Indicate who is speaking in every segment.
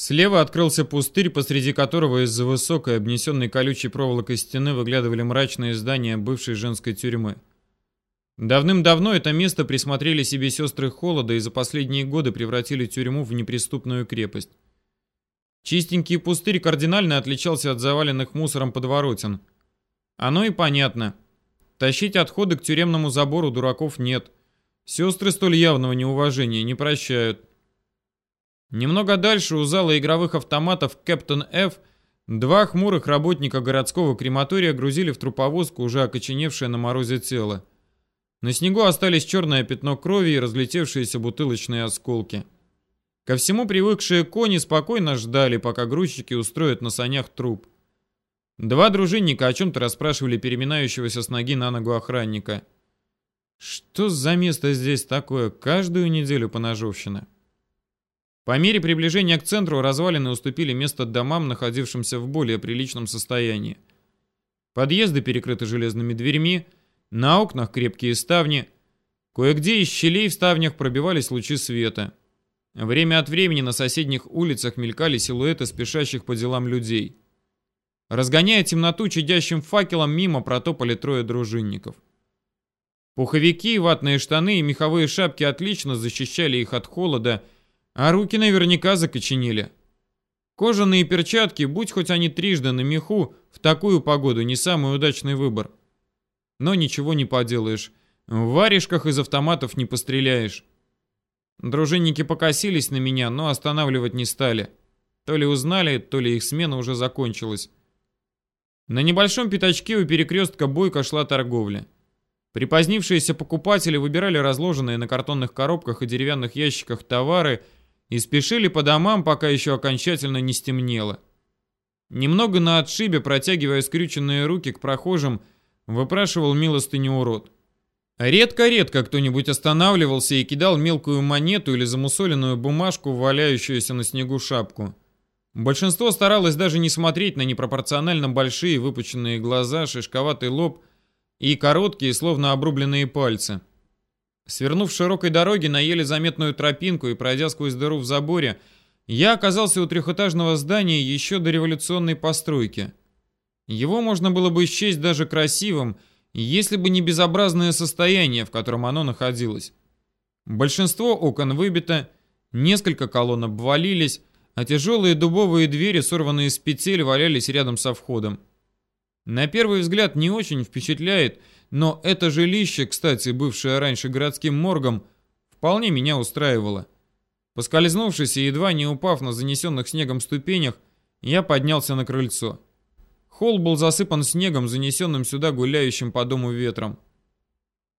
Speaker 1: Слева открылся пустырь, посреди которого из-за высокой, обнесенной колючей проволокой стены выглядывали мрачные здания бывшей женской тюрьмы. Давным-давно это место присмотрели себе сестры Холода и за последние годы превратили тюрьму в неприступную крепость. Чистенький пустырь кардинально отличался от заваленных мусором подворотен. Оно и понятно. Тащить отходы к тюремному забору дураков нет. Сестры столь явного неуважения не прощают. Немного дальше у зала игровых автоматов Captain F два хмурых работника городского крематория грузили в труповозку уже окоченевшее на морозе тело. На снегу остались черное пятно крови и разлетевшиеся бутылочные осколки. Ко всему привыкшие кони спокойно ждали, пока грузчики устроят на санях труп. Два дружинника о чем-то расспрашивали переминающегося с ноги на ногу охранника. Что за место здесь такое? Каждую неделю поножовщина. По мере приближения к центру развалины уступили место домам, находившимся в более приличном состоянии. Подъезды перекрыты железными дверьми, на окнах крепкие ставни. Кое-где из щелей в ставнях пробивались лучи света. Время от времени на соседних улицах мелькали силуэты спешащих по делам людей. Разгоняя темноту чадящим факелом, мимо протопали трое дружинников. Пуховики, ватные штаны и меховые шапки отлично защищали их от холода, а руки наверняка закоченели. Кожаные перчатки, будь хоть они трижды на меху, в такую погоду не самый удачный выбор. Но ничего не поделаешь. В варежках из автоматов не постреляешь. Дружинники покосились на меня, но останавливать не стали. То ли узнали, то ли их смена уже закончилась. На небольшом пятачке у перекрестка бойко шла торговля. Припозднившиеся покупатели выбирали разложенные на картонных коробках и деревянных ящиках товары и спешили по домам, пока еще окончательно не стемнело. Немного на отшибе, протягивая скрюченные руки к прохожим, выпрашивал милостыню урод. Редко-редко кто-нибудь останавливался и кидал мелкую монету или замусоленную бумажку валяющуюся на снегу шапку. Большинство старалось даже не смотреть на непропорционально большие выпученные глаза, шишковатый лоб и короткие, словно обрубленные пальцы. Свернув широкой дороги на еле заметную тропинку и пройдя сквозь дыру в заборе, я оказался у трехэтажного здания еще до революционной постройки. Его можно было бы счесть даже красивым, если бы не безобразное состояние, в котором оно находилось. Большинство окон выбито, несколько колонн обвалились, а тяжелые дубовые двери, сорванные с петель, валялись рядом со входом. На первый взгляд не очень впечатляет, но это жилище, кстати, бывшее раньше городским моргом, вполне меня устраивало. Поскользнувшись и едва не упав на занесенных снегом ступенях, я поднялся на крыльцо. Холл был засыпан снегом, занесенным сюда гуляющим по дому ветром.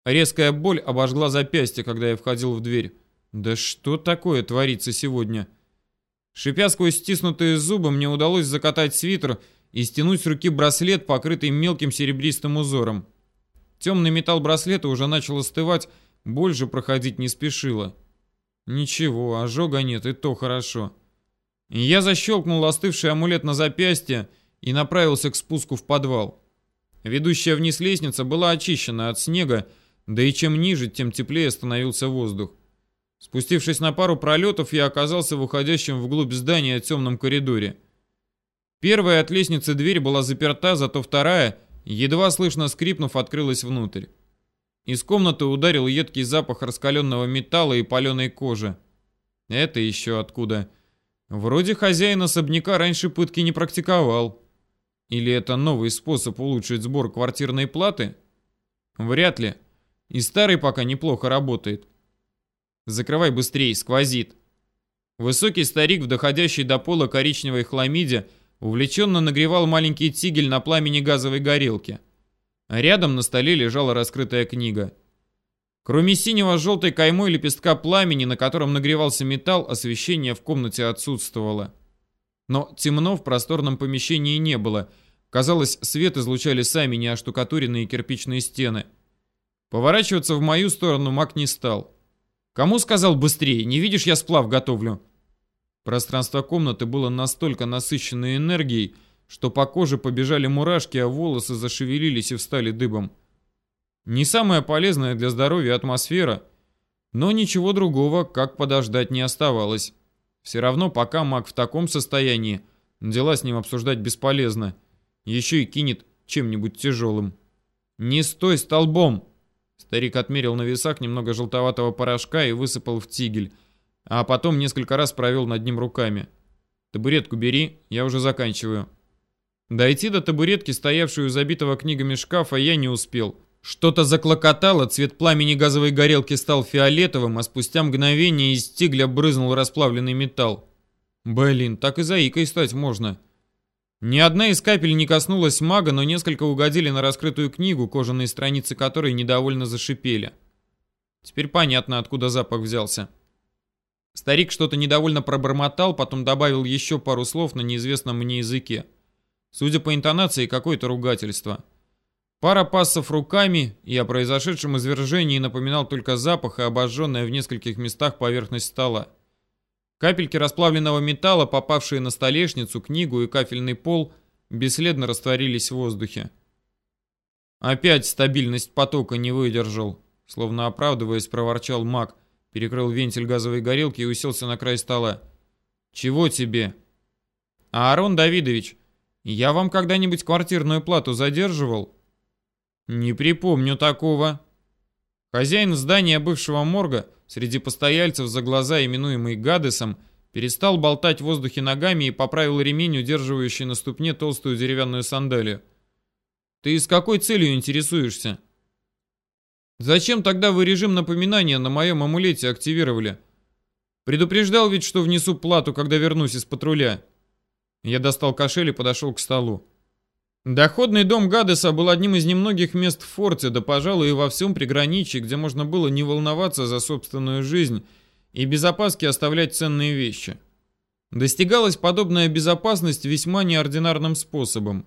Speaker 1: Резкая боль обожгла запястье, когда я входил в дверь. Да что такое творится сегодня? Шипя сквозь стиснутые зубы, мне удалось закатать свитер и стянуть с руки браслет, покрытый мелким серебристым узором. Темный металл браслета уже начал остывать, больше проходить не спешило. Ничего, ожога нет, и то хорошо. Я защелкнул остывший амулет на запястье и направился к спуску в подвал. Ведущая вниз лестница была очищена от снега, да и чем ниже, тем теплее становился воздух. Спустившись на пару пролетов, я оказался в уходящем вглубь здания темном коридоре. Первая от лестницы дверь была заперта, зато вторая, едва слышно скрипнув, открылась внутрь. Из комнаты ударил едкий запах раскаленного металла и паленой кожи. Это еще откуда? Вроде хозяин особняка раньше пытки не практиковал. Или это новый способ улучшить сбор квартирной платы? Вряд ли. И старый пока неплохо работает. Закрывай быстрее, сквозит. Высокий старик в доходящей до пола коричневой хламиде увлеченно нагревал маленький тигель на пламени газовой горелки. рядом на столе лежала раскрытая книга. Кроме синего-желтой каймой лепестка пламени, на котором нагревался металл, освещение в комнате отсутствовало. Но темно в просторном помещении не было. Казалось, свет излучали сами неоштукатуренные кирпичные стены. Поворачиваться в мою сторону маг не стал. Кому сказал быстрее? Не видишь, я сплав готовлю. Пространство комнаты было настолько насыщено энергией, что по коже побежали мурашки, а волосы зашевелились и встали дыбом. Не самая полезная для здоровья атмосфера, но ничего другого, как подождать, не оставалось. Все равно, пока маг в таком состоянии, дела с ним обсуждать бесполезно. Еще и кинет чем-нибудь тяжелым. «Не стой столбом!» Старик отмерил на весах немного желтоватого порошка и высыпал в тигель, а потом несколько раз провел над ним руками. «Табуретку бери, я уже заканчиваю». Дойти до табуретки, стоявшей у забитого книгами шкафа, я не успел. Что-то заклокотало, цвет пламени газовой горелки стал фиолетовым, а спустя мгновение из тигля брызнул расплавленный металл. Блин, так и заикой стать можно. Ни одна из капель не коснулась мага, но несколько угодили на раскрытую книгу, кожаные страницы которой недовольно зашипели. Теперь понятно, откуда запах взялся. Старик что-то недовольно пробормотал, потом добавил еще пару слов на неизвестном мне языке. Судя по интонации, какое-то ругательство. Пара пассов руками, и о произошедшем извержении напоминал только запах и обожженная в нескольких местах поверхность стола. Капельки расплавленного металла, попавшие на столешницу, книгу и кафельный пол, бесследно растворились в воздухе. Опять стабильность потока не выдержал. Словно оправдываясь, проворчал маг, перекрыл вентиль газовой горелки и уселся на край стола. «Чего тебе?» «Аарон Давидович, я вам когда-нибудь квартирную плату задерживал?» «Не припомню такого». Хозяин здания бывшего морга, среди постояльцев за глаза, именуемый Гадесом, перестал болтать в воздухе ногами и поправил ремень, удерживающий на ступне толстую деревянную сандалию. «Ты с какой целью интересуешься?» «Зачем тогда вы режим напоминания на моем амулете активировали?» «Предупреждал ведь, что внесу плату, когда вернусь из патруля». Я достал кошель и подошел к столу. Доходный дом Гадеса был одним из немногих мест в форте, да, пожалуй, и во всем приграничье, где можно было не волноваться за собственную жизнь и без опаски оставлять ценные вещи. Достигалась подобная безопасность весьма неординарным способом.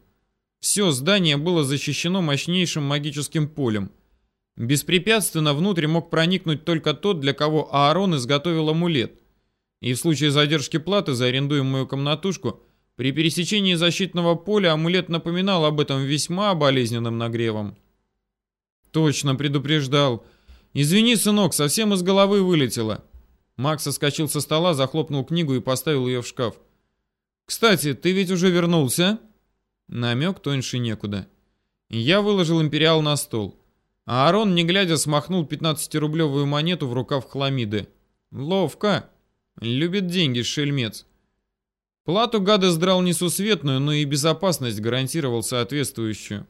Speaker 1: Все здание было защищено мощнейшим магическим полем. Беспрепятственно внутрь мог проникнуть только тот, для кого Аарон изготовил амулет. И в случае задержки платы за арендуемую комнатушку – при пересечении защитного поля амулет напоминал об этом весьма болезненным нагревом. Точно предупреждал. Извини, сынок, совсем из головы вылетело. Макс соскочил со стола, захлопнул книгу и поставил ее в шкаф. Кстати, ты ведь уже вернулся? Намек тоньше некуда. Я выложил империал на стол. А Арон, не глядя, смахнул 15-рублевую монету в рукав хламиды. Ловко. Любит деньги, шельмец. Плату Гадес драл несусветную, но и безопасность гарантировал соответствующую.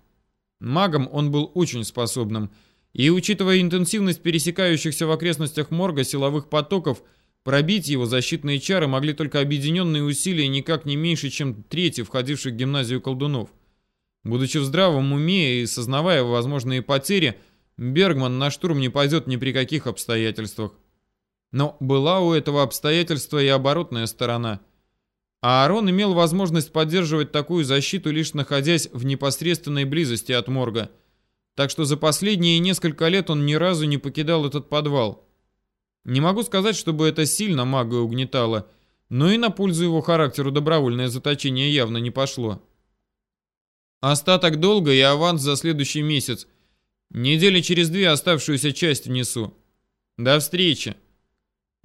Speaker 1: Магом он был очень способным, и, учитывая интенсивность пересекающихся в окрестностях морга силовых потоков, пробить его защитные чары могли только объединенные усилия никак не меньше, чем трети входивших в гимназию колдунов. Будучи в здравом уме и сознавая возможные потери, Бергман на штурм не пойдет ни при каких обстоятельствах. Но была у этого обстоятельства и оборотная сторона – а Аарон имел возможность поддерживать такую защиту, лишь находясь в непосредственной близости от морга. Так что за последние несколько лет он ни разу не покидал этот подвал. Не могу сказать, чтобы это сильно мага угнетало, но и на пользу его характеру добровольное заточение явно не пошло. Остаток долга и аванс за следующий месяц. Недели через две оставшуюся часть внесу. До встречи.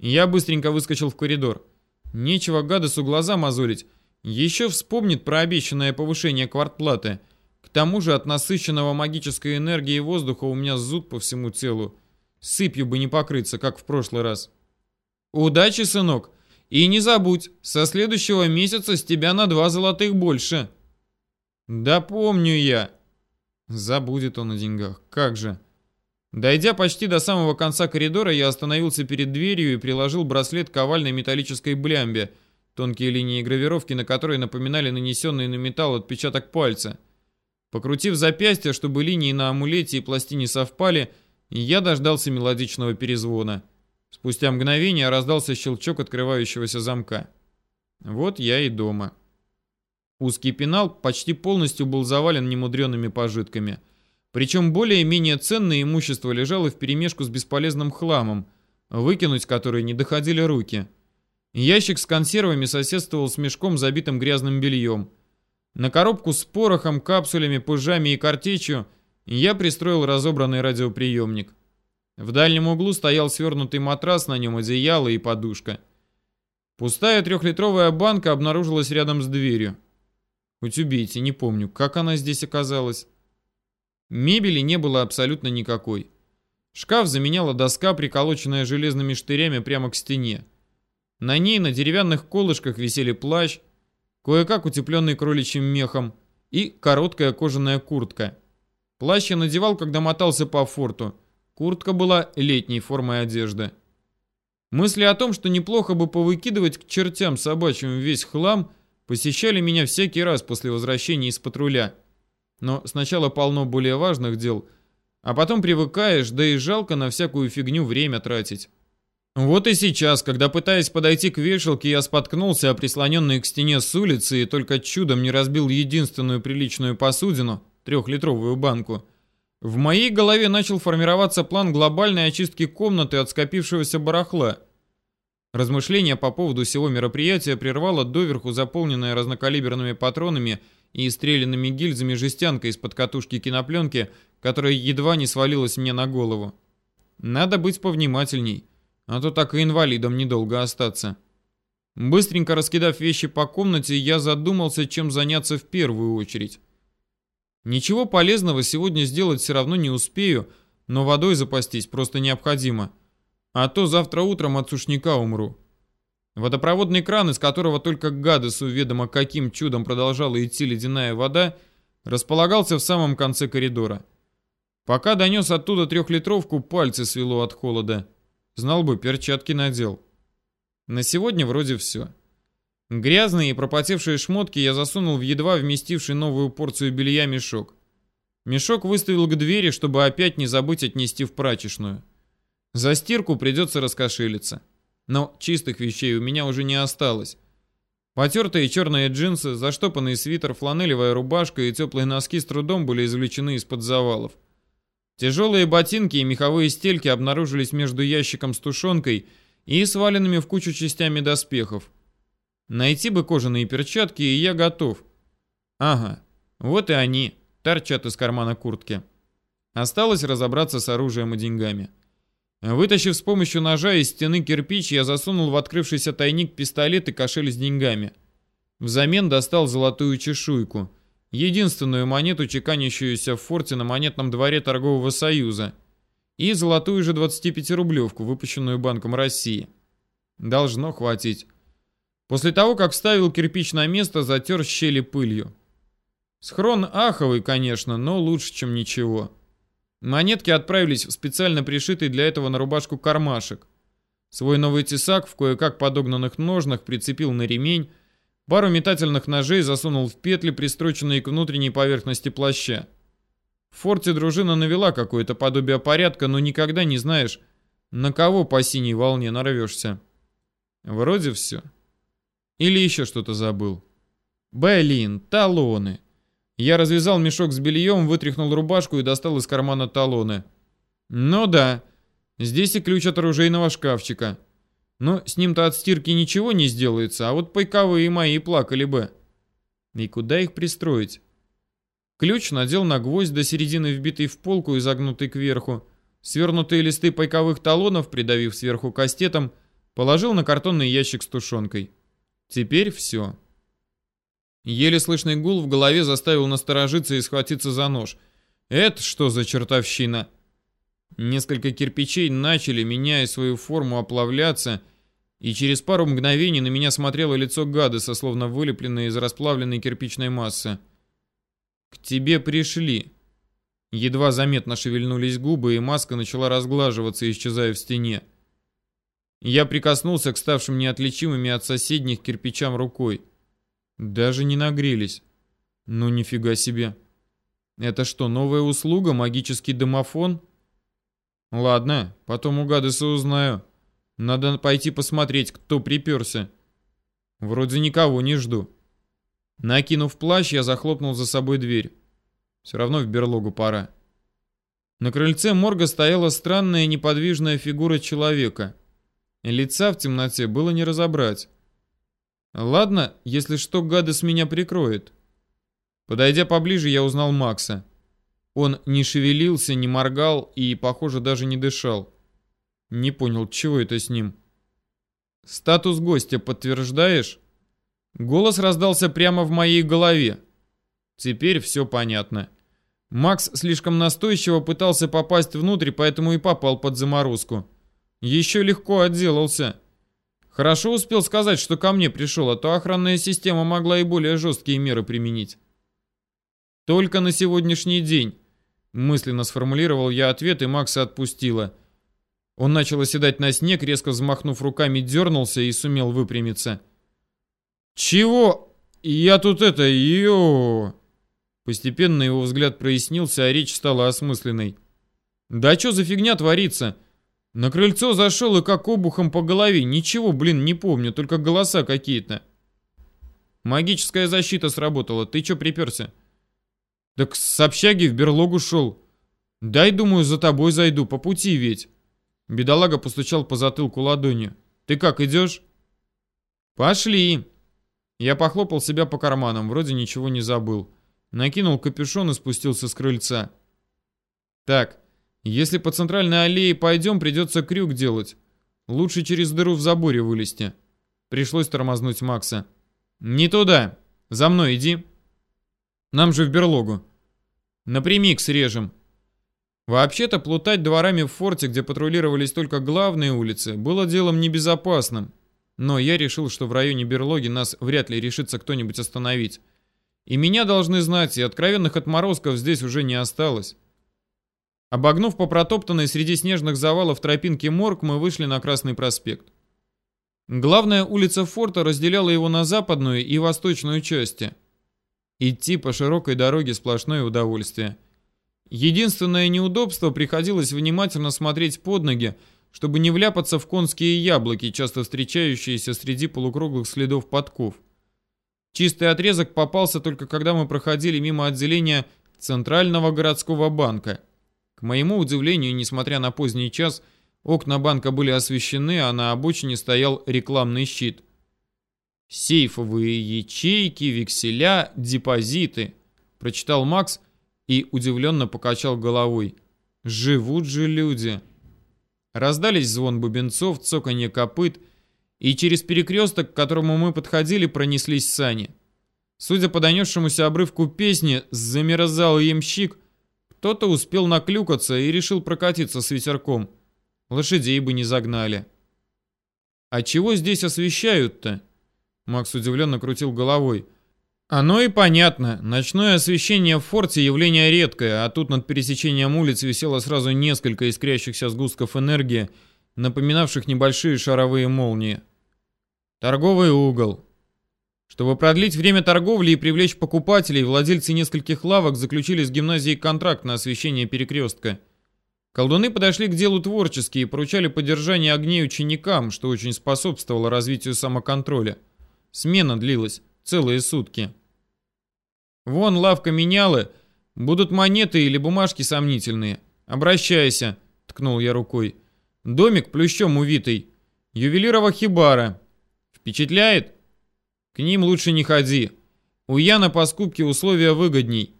Speaker 1: Я быстренько выскочил в коридор. Нечего Гадесу глаза мозолить. Еще вспомнит про обещанное повышение квартплаты. К тому же от насыщенного магической энергии воздуха у меня зуд по всему телу. Сыпью бы не покрыться, как в прошлый раз. Удачи, сынок. И не забудь, со следующего месяца с тебя на два золотых больше. Да помню я. Забудет он о деньгах. Как же. Дойдя почти до самого конца коридора, я остановился перед дверью и приложил браслет к овальной металлической блямбе, тонкие линии гравировки на которой напоминали нанесенный на металл отпечаток пальца. Покрутив запястье, чтобы линии на амулете и пластине совпали, я дождался мелодичного перезвона. Спустя мгновение раздался щелчок открывающегося замка. Вот я и дома. Узкий пенал почти полностью был завален немудренными пожитками – причем более-менее ценное имущество лежало вперемешку с бесполезным хламом, выкинуть который не доходили руки. Ящик с консервами соседствовал с мешком, забитым грязным бельем. На коробку с порохом, капсулями, пыжами и картечью я пристроил разобранный радиоприемник. В дальнем углу стоял свернутый матрас, на нем одеяло и подушка. Пустая трехлитровая банка обнаружилась рядом с дверью. Хоть убейте, не помню, как она здесь оказалась. Мебели не было абсолютно никакой. Шкаф заменяла доска, приколоченная железными штырями прямо к стене. На ней на деревянных колышках висели плащ, кое-как утепленный кроличьим мехом, и короткая кожаная куртка. Плащ я надевал, когда мотался по форту. Куртка была летней формой одежды. Мысли о том, что неплохо бы повыкидывать к чертям собачьим весь хлам, посещали меня всякий раз после возвращения из патруля. Но сначала полно более важных дел, а потом привыкаешь, да и жалко на всякую фигню время тратить. Вот и сейчас, когда пытаясь подойти к вешалке, я споткнулся о прислоненной к стене с улицы и только чудом не разбил единственную приличную посудину, трехлитровую банку, в моей голове начал формироваться план глобальной очистки комнаты от скопившегося барахла. Размышления по поводу всего мероприятия прервало доверху заполненная разнокалиберными патронами и стрелянными гильзами жестянка из-под катушки кинопленки, которая едва не свалилась мне на голову. Надо быть повнимательней, а то так и инвалидом недолго остаться. Быстренько раскидав вещи по комнате, я задумался, чем заняться в первую очередь. Ничего полезного сегодня сделать все равно не успею, но водой запастись просто необходимо. А то завтра утром от сушняка умру. Водопроводный кран, из которого только Гадесу ведомо каким чудом продолжала идти ледяная вода, располагался в самом конце коридора. Пока донес оттуда трехлитровку, пальцы свело от холода. Знал бы, перчатки надел. На сегодня вроде все. Грязные и пропотевшие шмотки я засунул в едва вместивший новую порцию белья мешок. Мешок выставил к двери, чтобы опять не забыть отнести в прачечную. За стирку придется раскошелиться. Но чистых вещей у меня уже не осталось. Потертые черные джинсы, заштопанный свитер, фланелевая рубашка и теплые носки с трудом были извлечены из-под завалов. Тяжелые ботинки и меховые стельки обнаружились между ящиком с тушенкой и сваленными в кучу частями доспехов. Найти бы кожаные перчатки, и я готов. Ага, вот и они, торчат из кармана куртки. Осталось разобраться с оружием и деньгами. Вытащив с помощью ножа из стены кирпич, я засунул в открывшийся тайник пистолет и кошель с деньгами. Взамен достал золотую чешуйку. Единственную монету, чеканящуюся в форте на монетном дворе торгового союза. И золотую же 25-рублевку, выпущенную Банком России. Должно хватить. После того, как вставил кирпич на место, затер щели пылью. Схрон аховый, конечно, но лучше, чем ничего. Монетки отправились в специально пришитый для этого на рубашку кармашек. Свой новый тесак в кое-как подогнанных ножнах прицепил на ремень, пару метательных ножей засунул в петли, пристроченные к внутренней поверхности плаща. В форте дружина навела какое-то подобие порядка, но никогда не знаешь, на кого по синей волне нарвешься. Вроде все. Или еще что-то забыл. Блин, талоны. Я развязал мешок с бельем, вытряхнул рубашку и достал из кармана талоны. Ну да, здесь и ключ от оружейного шкафчика. Но с ним-то от стирки ничего не сделается, а вот пайковые мои плакали бы. И куда их пристроить? Ключ надел на гвоздь до середины вбитый в полку и загнутый кверху. Свернутые листы пайковых талонов, придавив сверху кастетом, положил на картонный ящик с тушенкой. Теперь все. Еле слышный гул в голове заставил насторожиться и схватиться за нож. Это что за чертовщина? Несколько кирпичей начали, меняя свою форму, оплавляться, и через пару мгновений на меня смотрело лицо Гадеса, словно вылепленное из расплавленной кирпичной массы. «К тебе пришли». Едва заметно шевельнулись губы, и маска начала разглаживаться, исчезая в стене. Я прикоснулся к ставшим неотличимыми от соседних кирпичам рукой. Даже не нагрелись. Ну нифига себе. Это что, новая услуга, магический домофон? Ладно, потом у Гадеса узнаю. Надо пойти посмотреть, кто приперся. Вроде никого не жду. Накинув плащ, я захлопнул за собой дверь. Все равно в берлогу пора. На крыльце морга стояла странная неподвижная фигура человека — Лица в темноте было не разобрать. Ладно, если что, Гадес меня прикроет. Подойдя поближе, я узнал Макса. Он не шевелился, не моргал и, похоже, даже не дышал. Не понял, чего это с ним. Статус гостя подтверждаешь? Голос раздался прямо в моей голове. Теперь все понятно. Макс слишком настойчиво пытался попасть внутрь, поэтому и попал под заморозку. Еще легко отделался. Хорошо успел сказать, что ко мне пришел, а то охранная система могла и более жесткие меры применить. Только на сегодняшний день. Мысленно сформулировал я ответ, и Макса отпустила. Он начал оседать на снег, резко взмахнув руками, дернулся и сумел выпрямиться. «Чего? Я тут это... Йо...» Постепенно его взгляд прояснился, а речь стала осмысленной. «Да что за фигня творится?» На крыльцо зашел и как обухом по голове. Ничего, блин, не помню, только голоса какие-то. Магическая защита сработала. Ты чё приперся? Так с общаги в берлогу шел. Дай, думаю, за тобой зайду, по пути ведь. Бедолага постучал по затылку ладонью. Ты как, идешь? Пошли. Я похлопал себя по карманам, вроде ничего не забыл. Накинул капюшон и спустился с крыльца. Так, если по центральной аллее пойдем, придется крюк делать. Лучше через дыру в заборе вылезти. Пришлось тормознуть Макса. Не туда. За мной иди. Нам же в берлогу. Напрямик срежем. Вообще-то плутать дворами в форте, где патрулировались только главные улицы, было делом небезопасным. Но я решил, что в районе берлоги нас вряд ли решится кто-нибудь остановить. И меня должны знать, и откровенных отморозков здесь уже не осталось. Обогнув по протоптанной среди снежных завалов тропинке морг, мы вышли на Красный проспект. Главная улица форта разделяла его на западную и восточную части. Идти по широкой дороге сплошное удовольствие. Единственное неудобство приходилось внимательно смотреть под ноги, чтобы не вляпаться в конские яблоки, часто встречающиеся среди полукруглых следов подков. Чистый отрезок попался только когда мы проходили мимо отделения Центрального городского банка – к моему удивлению, несмотря на поздний час, окна банка были освещены, а на обочине стоял рекламный щит. «Сейфовые ячейки, векселя, депозиты», — прочитал Макс и удивленно покачал головой. «Живут же люди». Раздались звон бубенцов, цоканье копыт, и через перекресток, к которому мы подходили, пронеслись сани. Судя по донесшемуся обрывку песни, замерзал ямщик — кто-то успел наклюкаться и решил прокатиться с ветерком. Лошадей бы не загнали. «А чего здесь освещают-то?» Макс удивленно крутил головой. «Оно и понятно. Ночное освещение в форте явление редкое, а тут над пересечением улиц висело сразу несколько искрящихся сгустков энергии, напоминавших небольшие шаровые молнии. Торговый угол. Чтобы продлить время торговли и привлечь покупателей, владельцы нескольких лавок заключили с гимназией контракт на освещение перекрестка. Колдуны подошли к делу творчески и поручали поддержание огней ученикам, что очень способствовало развитию самоконтроля. Смена длилась целые сутки. «Вон лавка менялы, будут монеты или бумажки сомнительные. Обращайся», — ткнул я рукой. «Домик плющом увитый. Ювелирова хибара. Впечатляет?» К ним лучше не ходи. У Яна по скупке условия выгодней.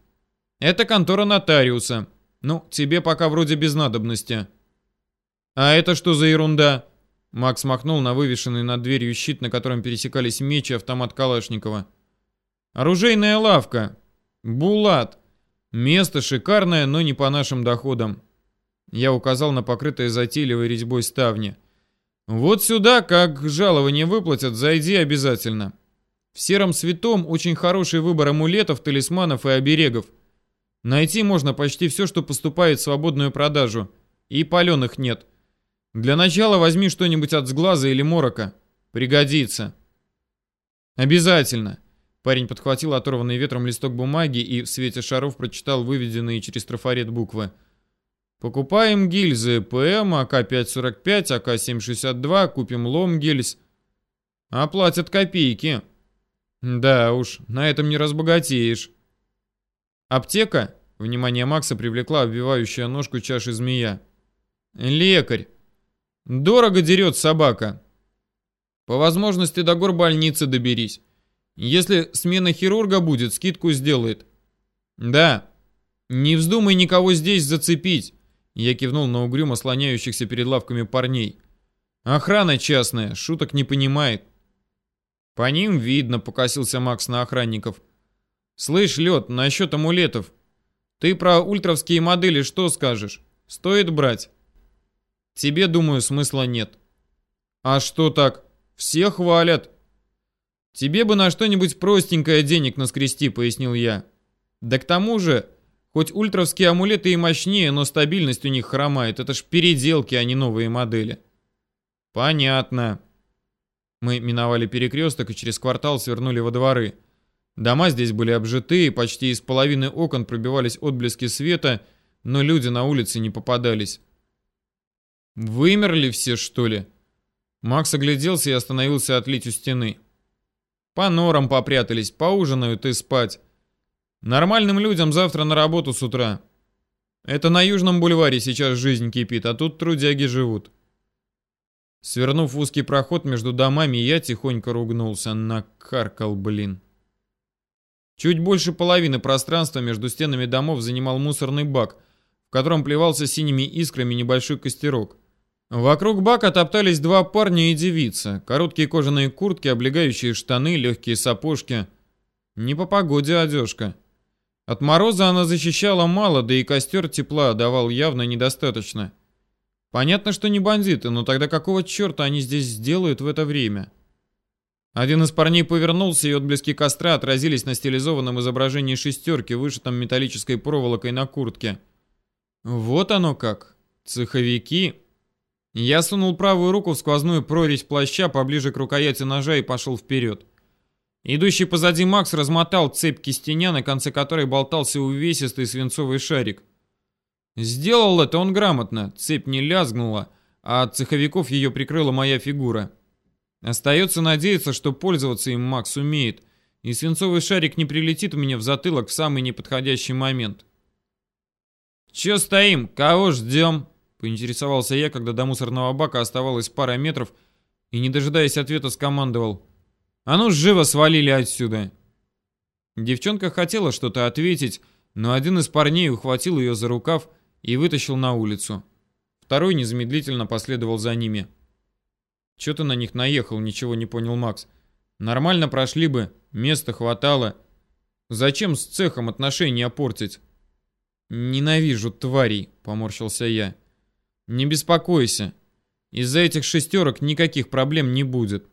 Speaker 1: Это контора нотариуса. Ну, тебе пока вроде без надобности. А это что за ерунда? Макс махнул на вывешенный над дверью щит, на котором пересекались меч и автомат Калашникова. Оружейная лавка. Булат. Место шикарное, но не по нашим доходам. Я указал на покрытое затейливой резьбой ставни. Вот сюда, как жалование выплатят, зайди обязательно. В сером святом очень хороший выбор амулетов, талисманов и оберегов. Найти можно почти все, что поступает в свободную продажу. И паленых нет. Для начала возьми что-нибудь от сглаза или морока. Пригодится. Обязательно. Парень подхватил оторванный ветром листок бумаги и в свете шаров прочитал выведенные через трафарет буквы. Покупаем гильзы ПМ, АК-545, АК-762, купим лом гильз. Оплатят копейки. Да уж, на этом не разбогатеешь. Аптека? Внимание Макса привлекла обвивающая ножку чаши змея. Лекарь. Дорого дерет собака. По возможности до гор больницы доберись. Если смена хирурга будет, скидку сделает. Да. Не вздумай никого здесь зацепить. Я кивнул на угрюмо слоняющихся перед лавками парней. Охрана частная, шуток не понимает. По ним видно, покосился Макс на охранников. Слышь, Лед, насчет амулетов. Ты про ультровские модели что скажешь? Стоит брать? Тебе, думаю, смысла нет. А что так? Все хвалят. Тебе бы на что-нибудь простенькое денег наскрести, пояснил я. Да к тому же, хоть ультровские амулеты и мощнее, но стабильность у них хромает. Это ж переделки, а не новые модели. Понятно. Мы миновали перекресток и через квартал свернули во дворы. Дома здесь были обжитые, почти из половины окон пробивались отблески света, но люди на улице не попадались. Вымерли все, что ли? Макс огляделся и остановился отлить у стены. По норам попрятались, поужинают и спать. Нормальным людям завтра на работу с утра. Это на Южном бульваре сейчас жизнь кипит, а тут трудяги живут. Свернув в узкий проход между домами, я тихонько ругнулся. Накаркал, блин. Чуть больше половины пространства между стенами домов занимал мусорный бак, в котором плевался синими искрами небольшой костерок. Вокруг бака топтались два парня и девица. Короткие кожаные куртки, облегающие штаны, легкие сапожки. Не по погоде одежка. От мороза она защищала мало, да и костер тепла давал явно недостаточно. Понятно, что не бандиты, но тогда какого черта они здесь сделают в это время? Один из парней повернулся, и отблески костра отразились на стилизованном изображении шестерки, вышитом металлической проволокой на куртке. Вот оно как. Цеховики. Я сунул правую руку в сквозную прорезь плаща поближе к рукояти ножа и пошел вперед. Идущий позади Макс размотал цепь кистеня, на конце которой болтался увесистый свинцовый шарик. Сделал это он грамотно, цепь не лязгнула, а от цеховиков ее прикрыла моя фигура. Остается надеяться, что пользоваться им Макс умеет, и свинцовый шарик не прилетит меня в затылок в самый неподходящий момент. «Че стоим? Кого ждем?» Поинтересовался я, когда до мусорного бака оставалось пара метров, и, не дожидаясь ответа, скомандовал. «А ну, живо свалили отсюда!» Девчонка хотела что-то ответить, но один из парней ухватил ее за рукав и вытащил на улицу. Второй незамедлительно последовал за ними. «Че ты на них наехал?» — ничего не понял Макс. «Нормально прошли бы, места хватало. Зачем с цехом отношения портить?» «Ненавижу тварей», — поморщился я. Не беспокойся. Из-за этих шестерок никаких проблем не будет.